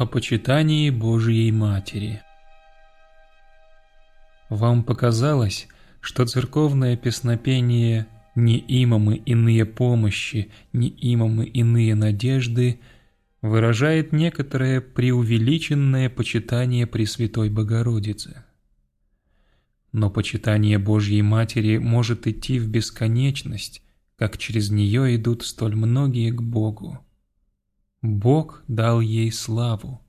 О почитании Божьей Матери Вам показалось, что церковное песнопение «Не имамы иные помощи, не имамы иные надежды» выражает некоторое преувеличенное почитание Пресвятой Богородицы. Но почитание Божьей Матери может идти в бесконечность, как через нее идут столь многие к Богу. Бог дал ей славу.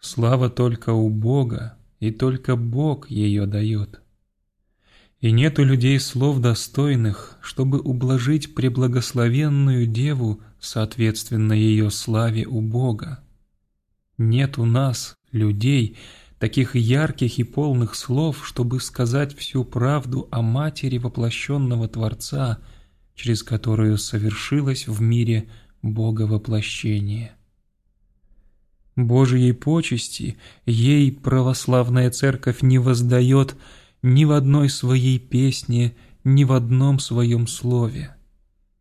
Слава только у Бога, и только Бог ее дает. И нету людей слов достойных, чтобы ублажить преблагословенную Деву соответственно ее славе у Бога. Нет у нас, людей, таких ярких и полных слов, чтобы сказать всю правду о Матери воплощенного Творца, через которую совершилось в мире Бога воплощение. Божьей почести ей православная церковь не воздает ни в одной своей песне, ни в одном своем слове.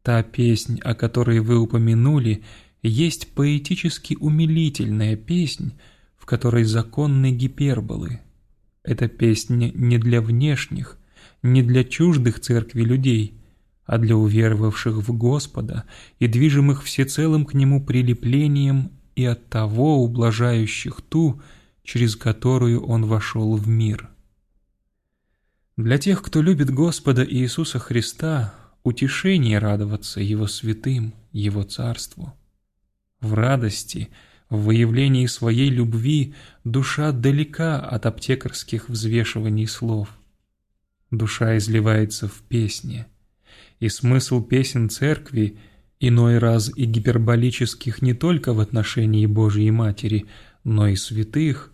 Та песнь, о которой вы упомянули, есть поэтически умилительная песнь, в которой законны гиперболы. Эта песня не для внешних, не для чуждых церкви людей, а для уверовавших в Господа и движимых всецелым к Нему прилеплением и от того ублажающих ту, через которую Он вошел в мир. Для тех, кто любит Господа Иисуса Христа, утешение радоваться Его святым, Его Царству. В радости, в выявлении своей любви душа далека от аптекарских взвешиваний слов. Душа изливается в песне, и смысл песен церкви иной раз и гиперболических не только в отношении Божьей Матери, но и святых,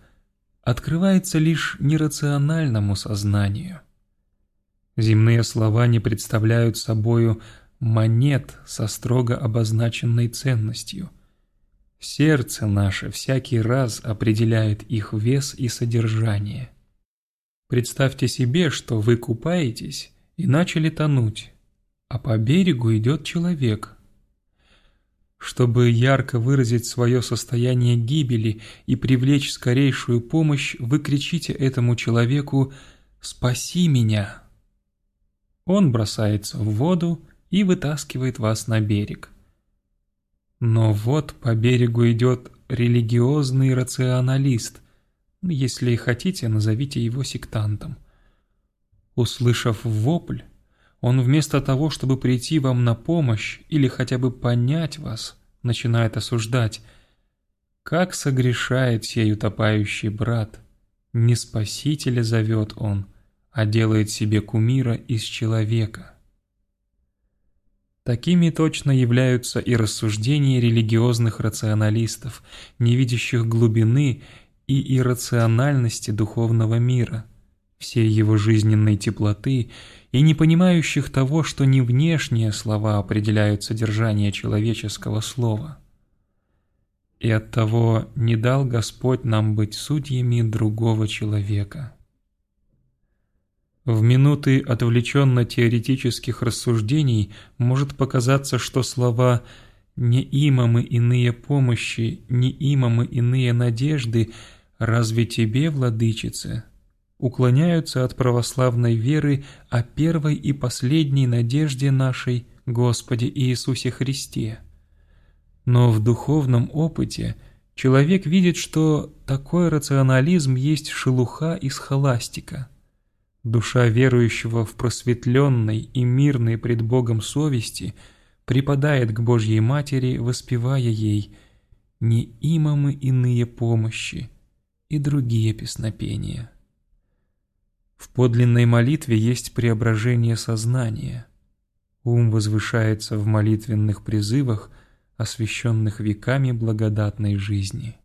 открывается лишь нерациональному сознанию – Земные слова не представляют собою монет со строго обозначенной ценностью. Сердце наше всякий раз определяет их вес и содержание. Представьте себе, что вы купаетесь и начали тонуть, а по берегу идет человек. Чтобы ярко выразить свое состояние гибели и привлечь скорейшую помощь, вы кричите этому человеку «Спаси меня!» Он бросается в воду и вытаскивает вас на берег. Но вот по берегу идет религиозный рационалист, если хотите, назовите его сектантом. Услышав вопль, он вместо того, чтобы прийти вам на помощь или хотя бы понять вас, начинает осуждать. Как согрешает сей утопающий брат, не спасителя зовет он, а делает себе кумира из человека. Такими точно являются и рассуждения религиозных рационалистов, не видящих глубины и иррациональности духовного мира, всей его жизненной теплоты и не понимающих того, что не внешние слова определяют содержание человеческого слова. И оттого не дал Господь нам быть судьями другого человека. В минуты отвлеченно-теоретических рассуждений может показаться, что слова «не имамы иные помощи, не имамы иные надежды, разве тебе, владычице?» Уклоняются от православной веры о первой и последней надежде нашей Господе Иисусе Христе. Но в духовном опыте человек видит, что такой рационализм есть шелуха из холастика – Душа верующего в просветленной и мирной пред Богом совести припадает к Божьей Матери, воспевая ей «Не имамы иные помощи» и другие песнопения. В подлинной молитве есть преображение сознания. Ум возвышается в молитвенных призывах, освященных веками благодатной жизни.